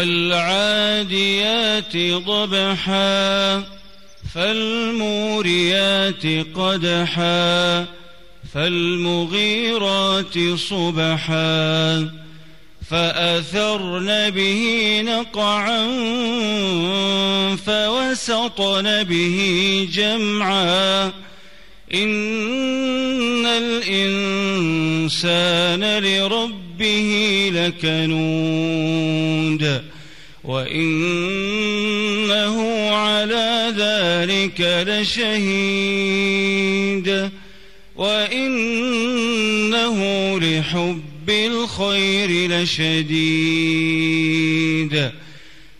والعاديات ضبحا فالموريات قدحا فالمغيرات صبحا. فأثرن به نقعا فوسطن به جمعا. إن الإنسان لربه لكنود وإنه على ذلك لشهيد وإنه لحب الخير لشديد